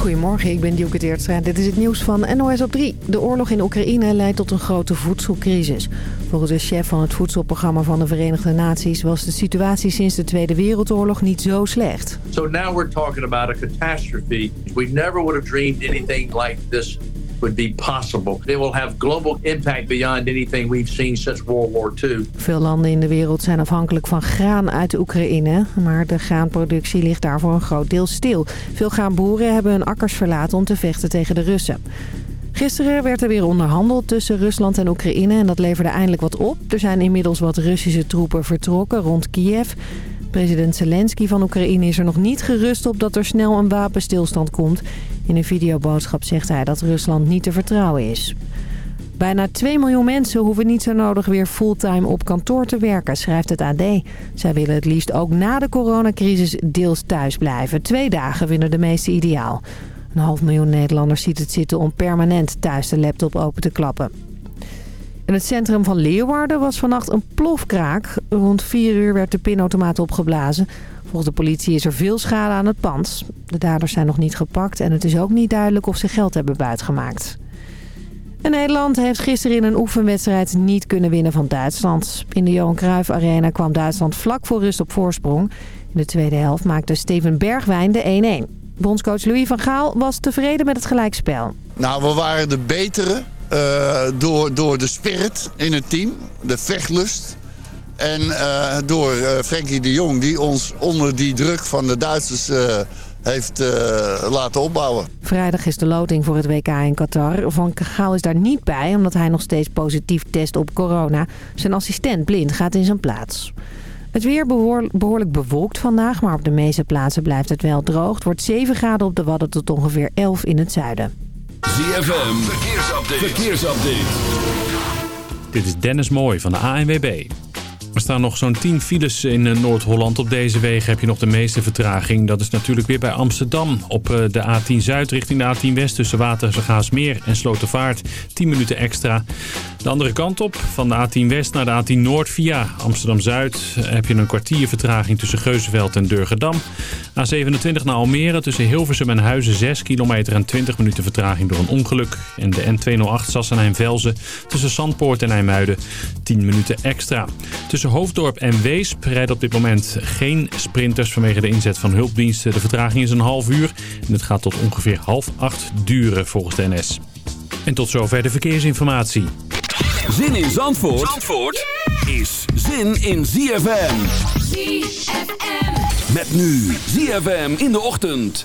Goedemorgen, ik ben Dielke Teertstra. Dit is het nieuws van NOS op 3. De oorlog in Oekraïne leidt tot een grote voedselcrisis. Volgens de chef van het voedselprogramma van de Verenigde Naties... was de situatie sinds de Tweede Wereldoorlog niet zo slecht. So now we're talking about a catastrophe. We never would have dreamed anything like this would be possible. It will have global impact beyond anything we've seen since World War. Veel landen in de wereld zijn afhankelijk van graan uit Oekraïne. Maar de graanproductie ligt daar voor een groot deel stil. Veel graanboeren hebben hun akkers verlaten om te vechten tegen de Russen. Gisteren werd er weer onderhandeld tussen Rusland en Oekraïne en dat leverde eindelijk wat op. Er zijn inmiddels wat Russische troepen vertrokken rond Kiev. President Zelensky van Oekraïne is er nog niet gerust op dat er snel een wapenstilstand komt. In een videoboodschap zegt hij dat Rusland niet te vertrouwen is. Bijna 2 miljoen mensen hoeven niet zo nodig weer fulltime op kantoor te werken, schrijft het AD. Zij willen het liefst ook na de coronacrisis deels thuis blijven. Twee dagen vinden de meeste ideaal. Een half miljoen Nederlanders ziet het zitten om permanent thuis de laptop open te klappen. In het centrum van Leeuwarden was vannacht een plofkraak. Rond 4 uur werd de pinautomaat opgeblazen. Volgens de politie is er veel schade aan het pand. De daders zijn nog niet gepakt en het is ook niet duidelijk of ze geld hebben buitgemaakt. En Nederland heeft gisteren in een oefenwedstrijd niet kunnen winnen van Duitsland. In de Johan Cruijff Arena kwam Duitsland vlak voor rust op voorsprong. In de tweede helft maakte Steven Bergwijn de 1-1. Bondscoach Louis van Gaal was tevreden met het gelijkspel. Nou, we waren de betere uh, door, door de spirit in het team, de vechtlust. En uh, door uh, Frenkie de Jong, die ons onder die druk van de Duitsers heeft laten opbouwen. Vrijdag is de loting voor het WK in Qatar. Van Gaal is daar niet bij, omdat hij nog steeds positief test op corona. Zijn assistent Blind gaat in zijn plaats. Het weer behoorlijk bewolkt vandaag, maar op de meeste plaatsen blijft het wel droog. Het wordt 7 graden op de Wadden tot ongeveer 11 in het zuiden. ZFM, verkeersupdate. verkeersupdate. Dit is Dennis Mooij van de ANWB. Staan nog zo'n 10 files in eh, Noord-Holland. Op deze wegen heb je nog de meeste vertraging. Dat is natuurlijk weer bij Amsterdam. Op eh, de A10 Zuid richting de A10 West tussen Watergaasmeer en Slotervaart. 10 minuten extra. De andere kant op, van de A10 West naar de A10 Noord via Amsterdam-Zuid... heb je een kwartier vertraging tussen Geuzenveld en Durgedam. A27 naar Almere tussen Hilversum en Huizen 6 kilometer en 20 minuten vertraging door een ongeluk. En de N208 Sassenheim-Velzen tussen Zandpoort en IJmuiden 10 minuten extra. Tussen Hoofddorp en Weesp rijden op dit moment geen sprinters vanwege de inzet van hulpdiensten. De vertraging is een half uur en het gaat tot ongeveer half acht duren volgens de NS. En tot zover de verkeersinformatie. Zin in Zandvoort, Zandvoort is zin in ZFM. ZFM. Met nu ZFM in de ochtend.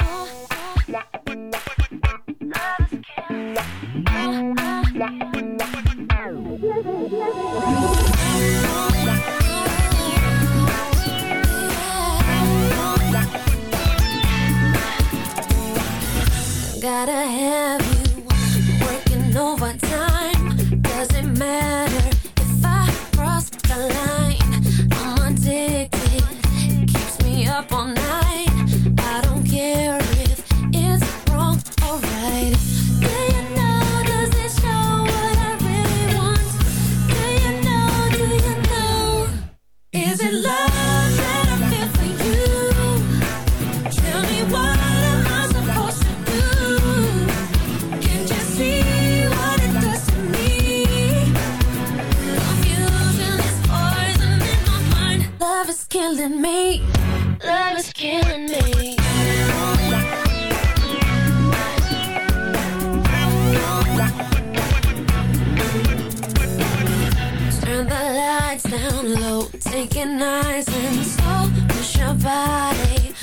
Gotta have you working overtime. Doesn't matter if I cross the line. I'm addicted, keeps me up all night. Killing me. Love is killing me. Turn the lights down low, take it nice and slow. Push your body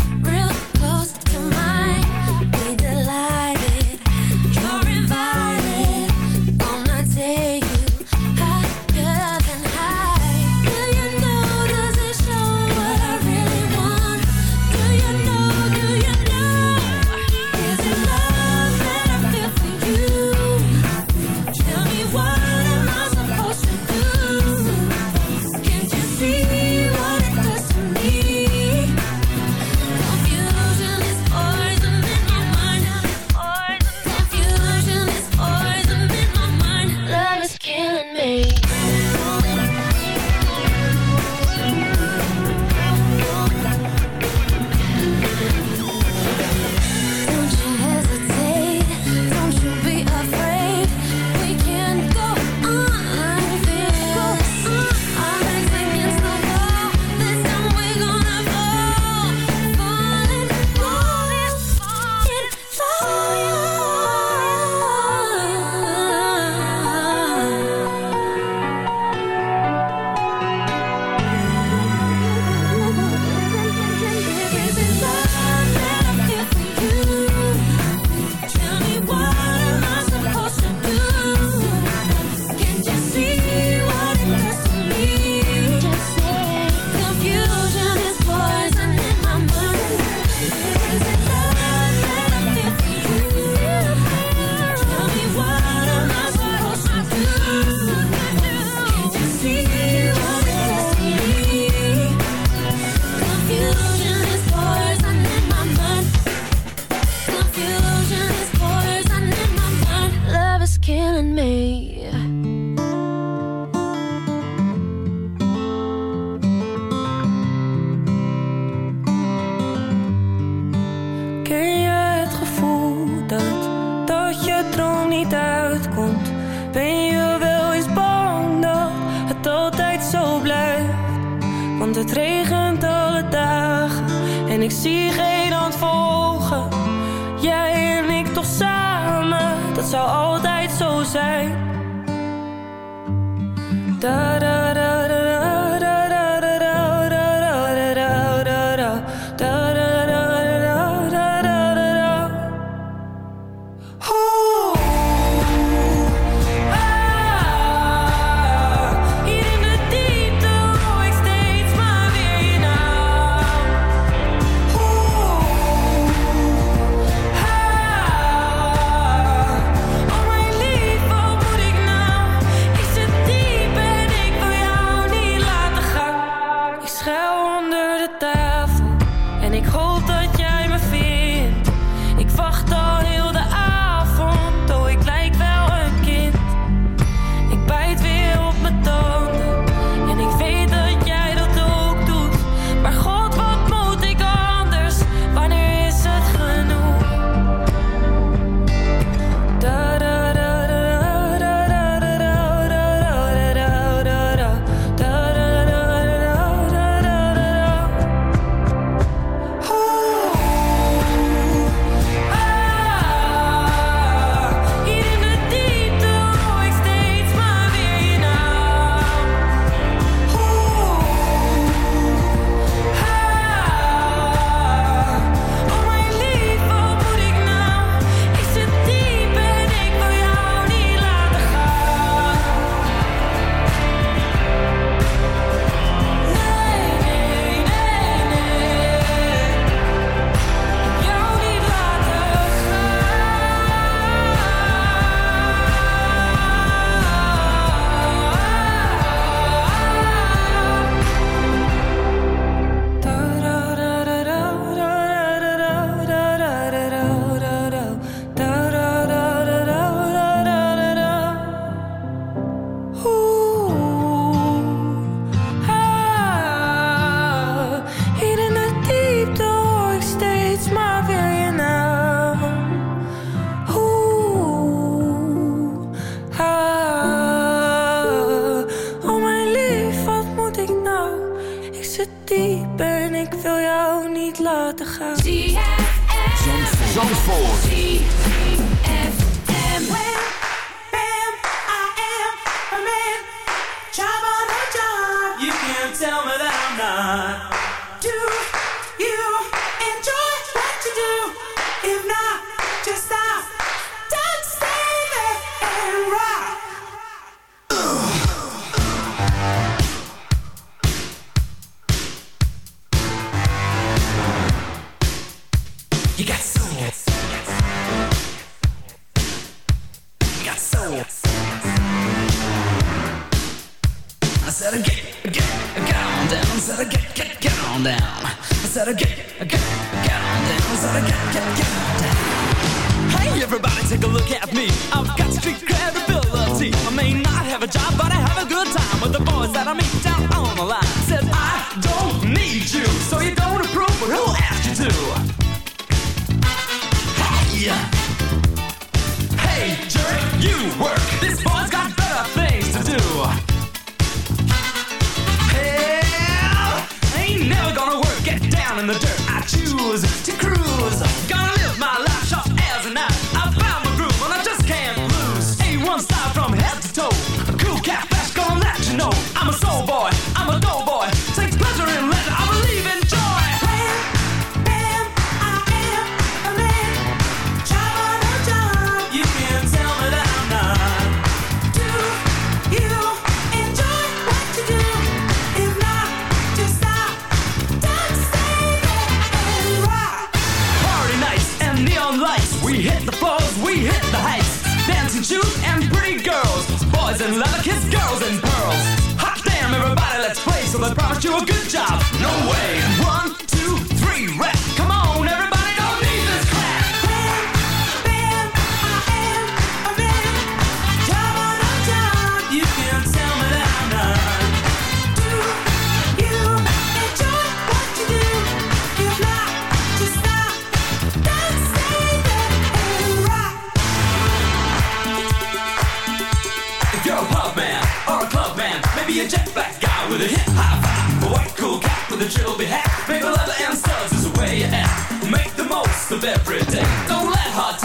be a jet black guy with a hip hop vibe. A white cool cat with a trilby hat. Maple leather and studs is the way you act. Make the most of every day. Don't let hard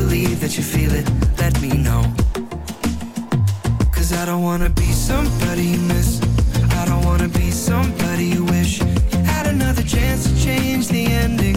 believe that you feel it, let me know. Cause I don't wanna be somebody you miss. I don't wanna be somebody you wish. You had another chance to change the ending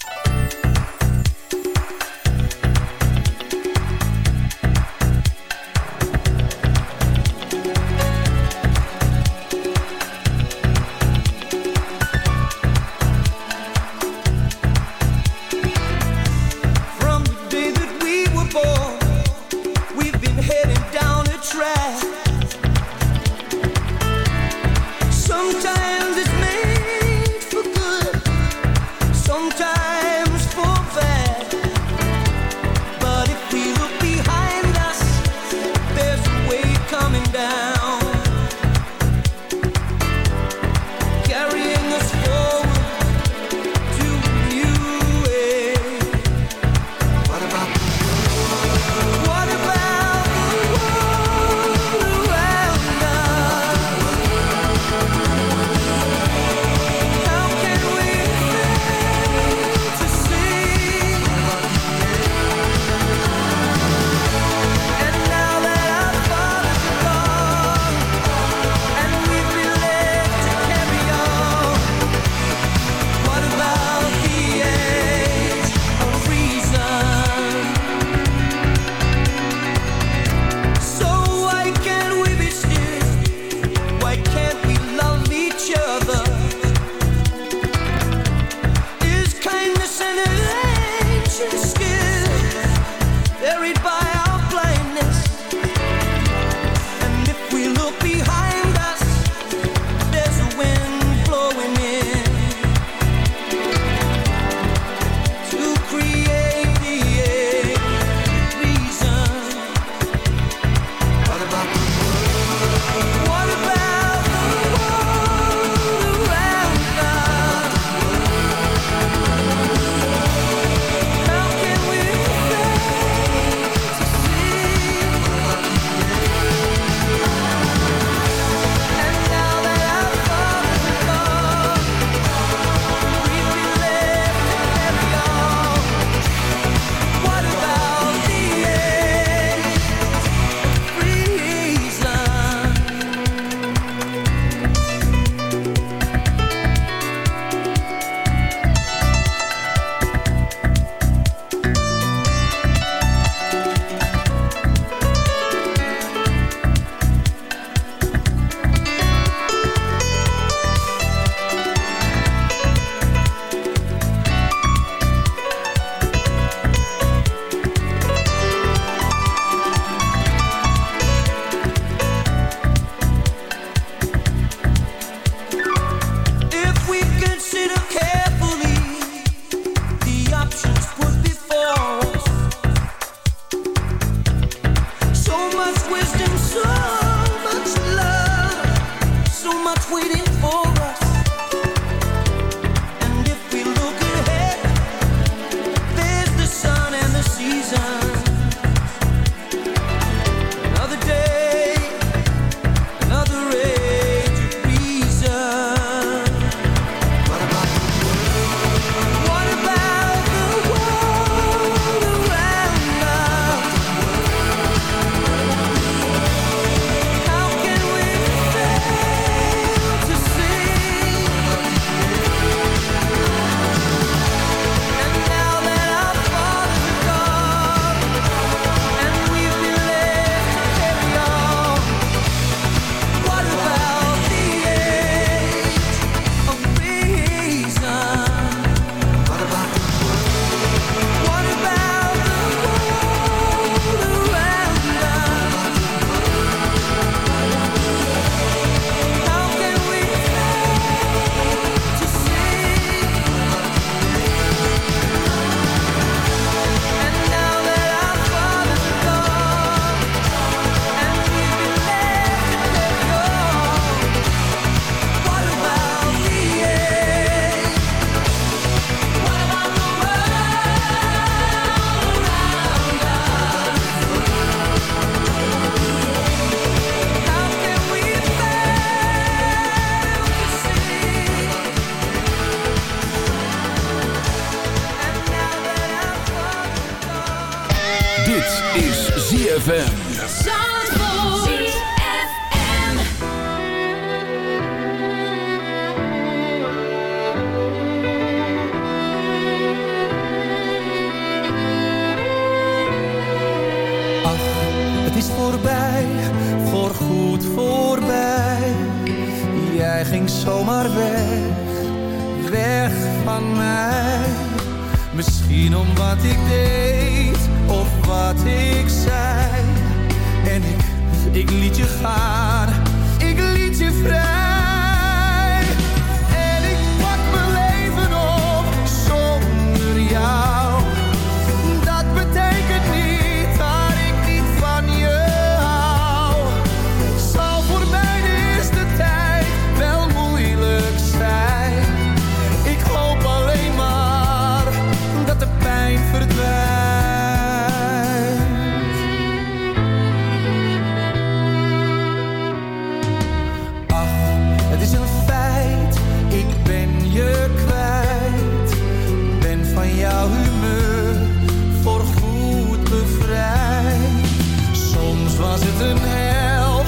was het een hel,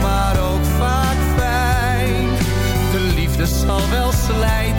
maar ook vaak fijn. De liefde zal wel slijten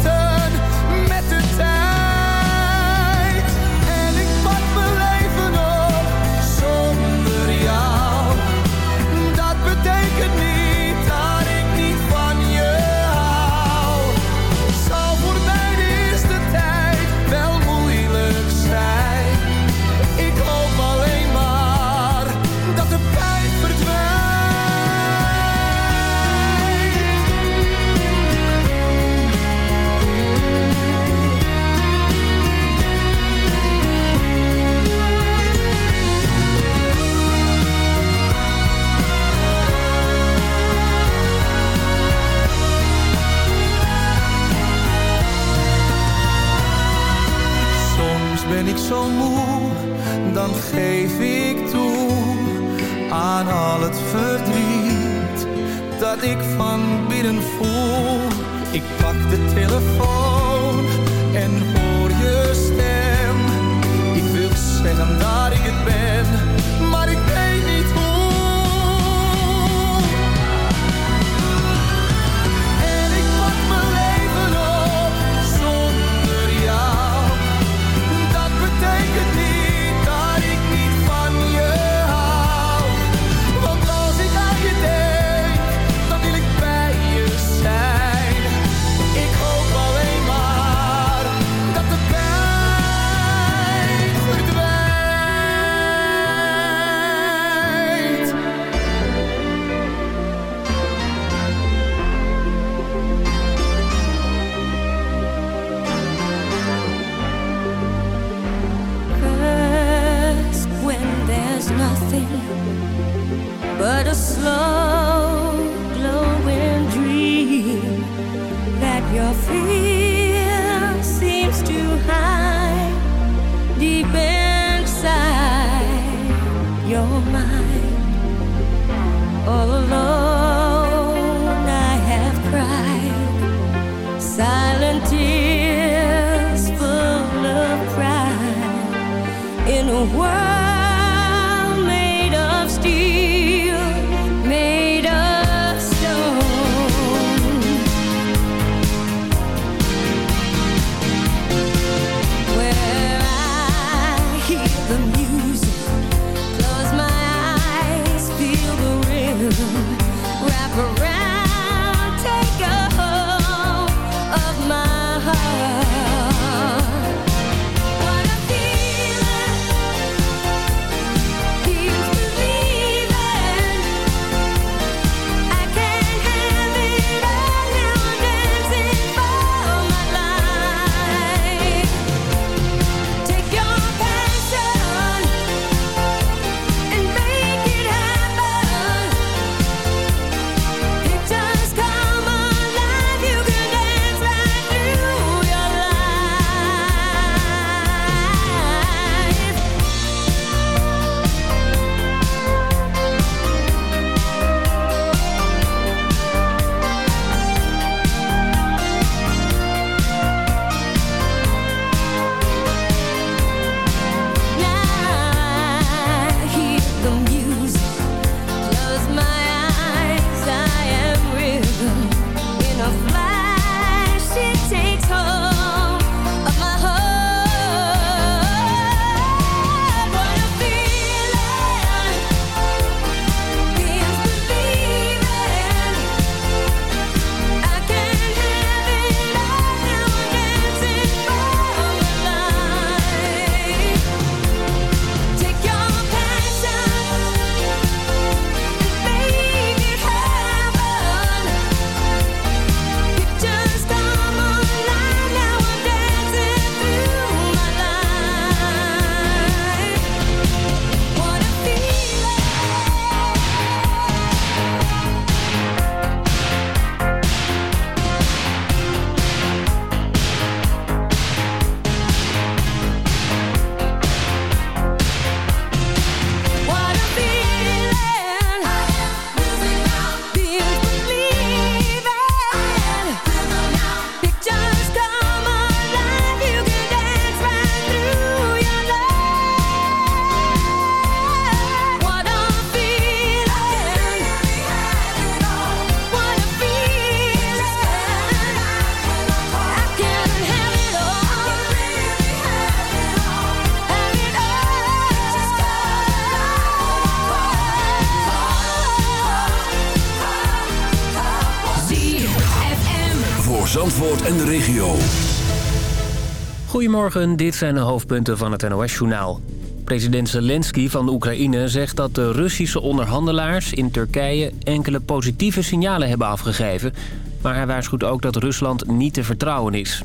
Dit zijn de hoofdpunten van het NOS-journaal. President Zelensky van Oekraïne zegt dat de Russische onderhandelaars in Turkije enkele positieve signalen hebben afgegeven. Maar hij waarschuwt ook dat Rusland niet te vertrouwen is.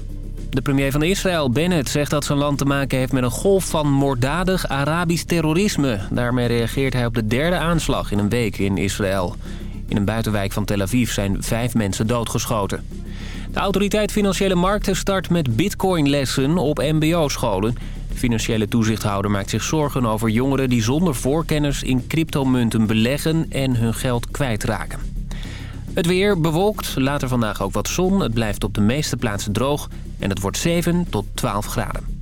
De premier van Israël, Bennett, zegt dat zijn land te maken heeft met een golf van moorddadig Arabisch terrorisme. Daarmee reageert hij op de derde aanslag in een week in Israël. In een buitenwijk van Tel Aviv zijn vijf mensen doodgeschoten. De autoriteit Financiële Markten start met bitcoinlessen op mbo-scholen. Financiële toezichthouder maakt zich zorgen over jongeren die zonder voorkennis in cryptomunten beleggen en hun geld kwijtraken. Het weer bewolkt, later vandaag ook wat zon. Het blijft op de meeste plaatsen droog en het wordt 7 tot 12 graden.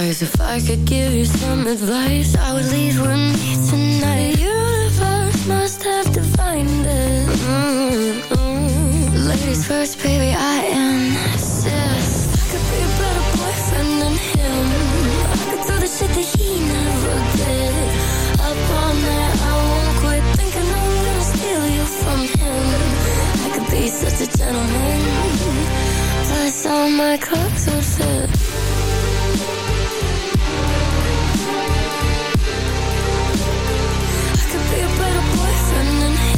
can't. If I could give you some advice, I would leave with me tonight. The universe must have divined it. Mm-mm. Ladies first, baby, I insist. I could be a better boyfriend than him. I could do the shit that he never did. Up all night, I won't quit thinking I'm gonna steal you from him. I could be such a gentleman. Plus all my clothes would fit.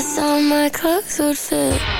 Plus, all my clothes would fit.